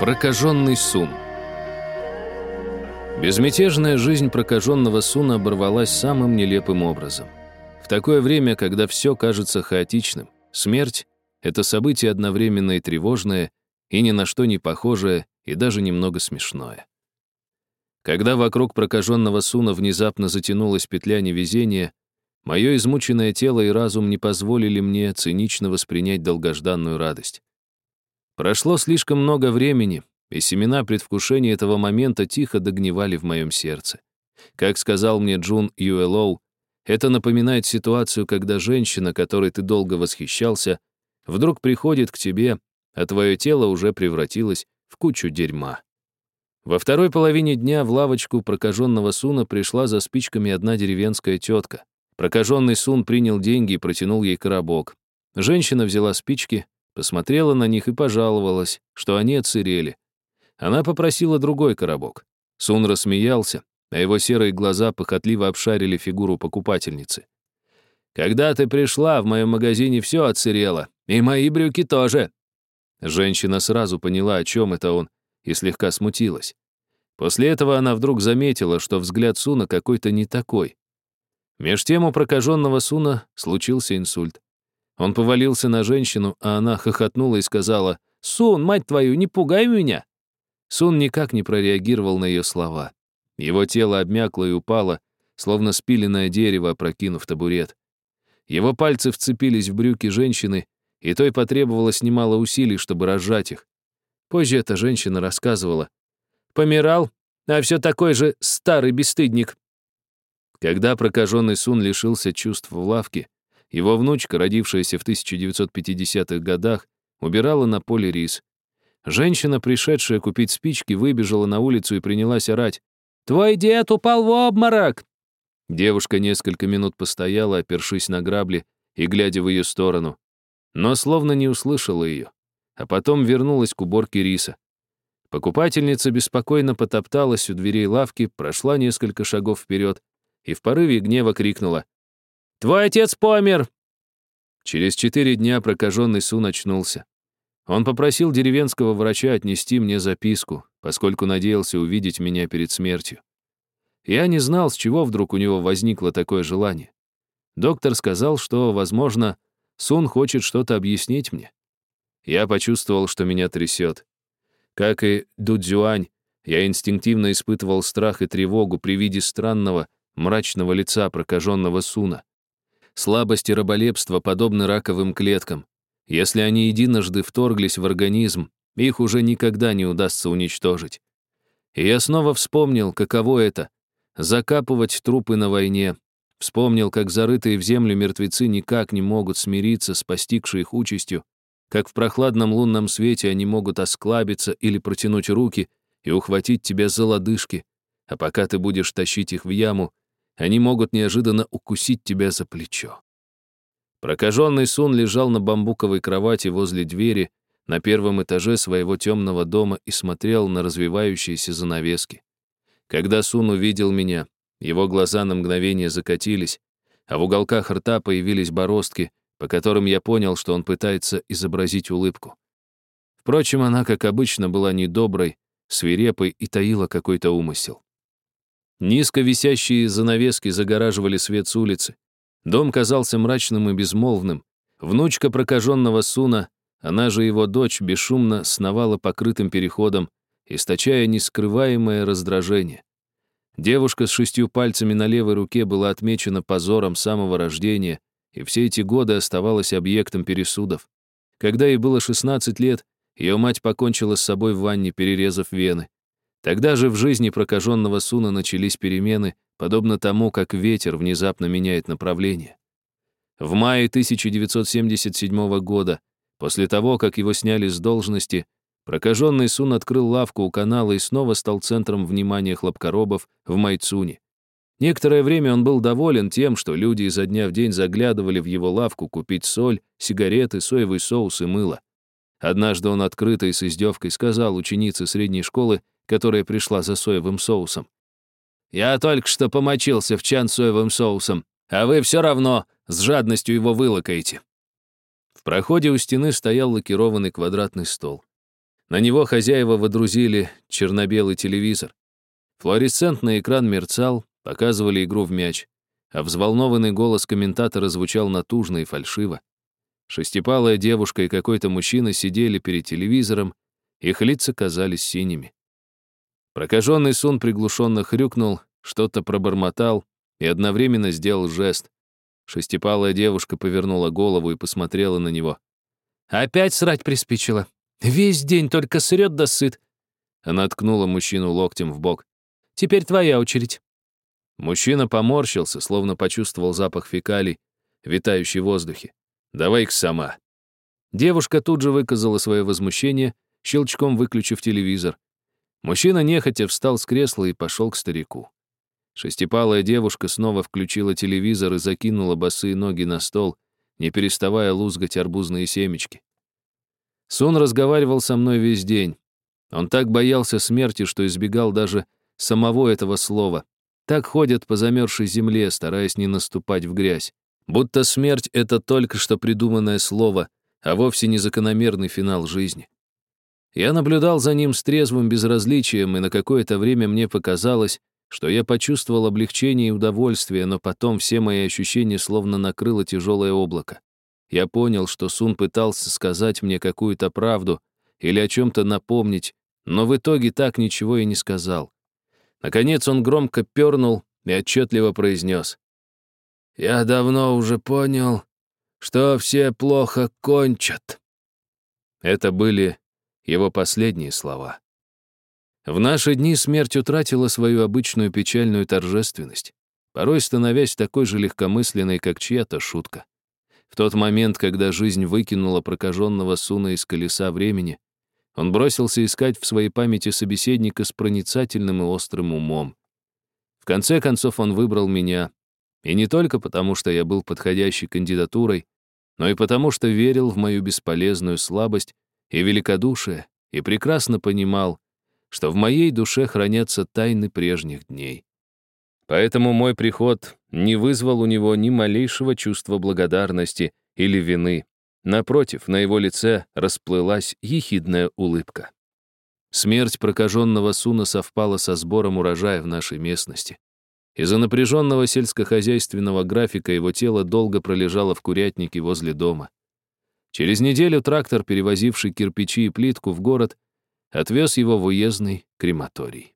Прокаженный Сун. Безмятежная жизнь прокаженного Суна оборвалась самым нелепым образом. В такое время, когда все кажется хаотичным, смерть — это событие одновременно и тревожное, и ни на что не похожее, и даже немного смешное. Когда вокруг прокаженного Суна внезапно затянулась петля невезения, мое измученное тело и разум не позволили мне цинично воспринять долгожданную радость. Прошло слишком много времени, и семена предвкушения этого момента тихо догнивали в моем сердце. Как сказал мне Джун Юэлоу, это напоминает ситуацию, когда женщина, которой ты долго восхищался, вдруг приходит к тебе, а твое тело уже превратилось в кучу дерьма. Во второй половине дня в лавочку прокаженного Суна пришла за спичками одна деревенская тетка. Прокаженный Сун принял деньги и протянул ей коробок. Женщина взяла спички, посмотрела на них и пожаловалась, что они отсырели. Она попросила другой коробок. Сун рассмеялся, а его серые глаза похотливо обшарили фигуру покупательницы. «Когда ты пришла, в моем магазине все отсырело, и мои брюки тоже». Женщина сразу поняла, о чем это он, и слегка смутилась. После этого она вдруг заметила, что взгляд Суна какой-то не такой. Меж тем у прокаженного Суна случился инсульт. Он повалился на женщину, а она хохотнула и сказала, «Сун, мать твою, не пугай меня!» Сун никак не прореагировал на ее слова. Его тело обмякло и упало, словно спиленное дерево, опрокинув табурет. Его пальцы вцепились в брюки женщины, и той потребовалось немало усилий, чтобы разжать их. Позже эта женщина рассказывала. «Помирал, а все такой же старый бесстыдник». Когда прокаженный Сун лишился чувств в лавке, его внучка, родившаяся в 1950-х годах, убирала на поле рис. Женщина, пришедшая купить спички, выбежала на улицу и принялась орать. «Твой дед упал в обморок!» Девушка несколько минут постояла, опершись на грабли и глядя в ее сторону, но словно не услышала ее, а потом вернулась к уборке риса. Покупательница беспокойно потопталась у дверей лавки, прошла несколько шагов вперед и в порыве гнева крикнула Твой отец помер!» Через четыре дня прокаженный Сун очнулся. Он попросил деревенского врача отнести мне записку, поскольку надеялся увидеть меня перед смертью. Я не знал, с чего вдруг у него возникло такое желание. Доктор сказал, что, возможно, Сун хочет что-то объяснить мне. Я почувствовал, что меня трясет. Как и Дудзюань, я инстинктивно испытывал страх и тревогу при виде странного, мрачного лица прокаженного Суна. Слабость и раболепство подобны раковым клеткам. Если они единожды вторглись в организм, их уже никогда не удастся уничтожить. И я снова вспомнил, каково это — закапывать трупы на войне. Вспомнил, как зарытые в землю мертвецы никак не могут смириться с постигшей их участью, как в прохладном лунном свете они могут осклабиться или протянуть руки и ухватить тебя за лодыжки, а пока ты будешь тащить их в яму, они могут неожиданно укусить тебя за плечо. Прокаженный Сун лежал на бамбуковой кровати возле двери на первом этаже своего темного дома и смотрел на развивающиеся занавески. Когда Сун увидел меня, его глаза на мгновение закатились, а в уголках рта появились бороздки, по которым я понял, что он пытается изобразить улыбку. Впрочем, она, как обычно, была недоброй, свирепой и таила какой-то умысел. Низко висящие занавески загораживали свет с улицы. Дом казался мрачным и безмолвным. Внучка прокаженного Суна, она же его дочь, бесшумно сновала покрытым переходом, источая нескрываемое раздражение. Девушка с шестью пальцами на левой руке была отмечена позором самого рождения и все эти годы оставалась объектом пересудов. Когда ей было 16 лет, ее мать покончила с собой в ванне, перерезав вены. Тогда же в жизни прокаженного Суна начались перемены, подобно тому, как ветер внезапно меняет направление. В мае 1977 года, после того, как его сняли с должности, прокаженный Сун открыл лавку у канала и снова стал центром внимания хлопкоробов в Майцуне. Некоторое время он был доволен тем, что люди изо дня в день заглядывали в его лавку купить соль, сигареты, соевый соус и мыло. Однажды он открыто и с издевкой сказал ученице средней школы, которая пришла за соевым соусом. «Я только что помочился в чан соевым соусом, а вы все равно с жадностью его вылокаете». В проходе у стены стоял лакированный квадратный стол. На него хозяева водрузили черно-белый телевизор. Флуоресцентный экран мерцал, показывали игру в мяч, а взволнованный голос комментатора звучал натужно и фальшиво. Шестипалая девушка и какой-то мужчина сидели перед телевизором, их лица казались синими. Прокаженный Сун приглушенно хрюкнул, что-то пробормотал и одновременно сделал жест. Шестипалая девушка повернула голову и посмотрела на него. «Опять срать приспичило. Весь день только срет да сыт». Она ткнула мужчину локтем в бок. «Теперь твоя очередь». Мужчина поморщился, словно почувствовал запах фекалий, витающий в воздухе. «Давай-ка сама». Девушка тут же выказала свое возмущение, щелчком выключив телевизор. Мужчина нехотя встал с кресла и пошел к старику. Шестипалая девушка снова включила телевизор и закинула босые ноги на стол, не переставая лузгать арбузные семечки. Сун разговаривал со мной весь день. Он так боялся смерти, что избегал даже самого этого слова. Так ходят по замерзшей земле, стараясь не наступать в грязь. Будто смерть — это только что придуманное слово, а вовсе не закономерный финал жизни. Я наблюдал за ним с трезвым безразличием, и на какое-то время мне показалось, что я почувствовал облегчение и удовольствие, но потом все мои ощущения словно накрыло тяжелое облако. Я понял, что Сун пытался сказать мне какую-то правду или о чем-то напомнить, но в итоге так ничего и не сказал. Наконец он громко пернул и отчетливо произнес. «Я давно уже понял, что все плохо кончат». Это были его последние слова. В наши дни смерть утратила свою обычную печальную торжественность, порой становясь такой же легкомысленной, как чья-то шутка. В тот момент, когда жизнь выкинула прокаженного Суна из колеса времени, он бросился искать в своей памяти собеседника с проницательным и острым умом. В конце концов он выбрал меня, и не только потому, что я был подходящей кандидатурой, но и потому, что верил в мою бесполезную слабость и великодушие, и прекрасно понимал, что в моей душе хранятся тайны прежних дней. Поэтому мой приход не вызвал у него ни малейшего чувства благодарности или вины. Напротив, на его лице расплылась ехидная улыбка. Смерть прокаженного Суна совпала со сбором урожая в нашей местности. Из-за напряженного сельскохозяйственного графика его тело долго пролежало в курятнике возле дома. Через неделю трактор, перевозивший кирпичи и плитку в город, отвез его в уездный крематорий.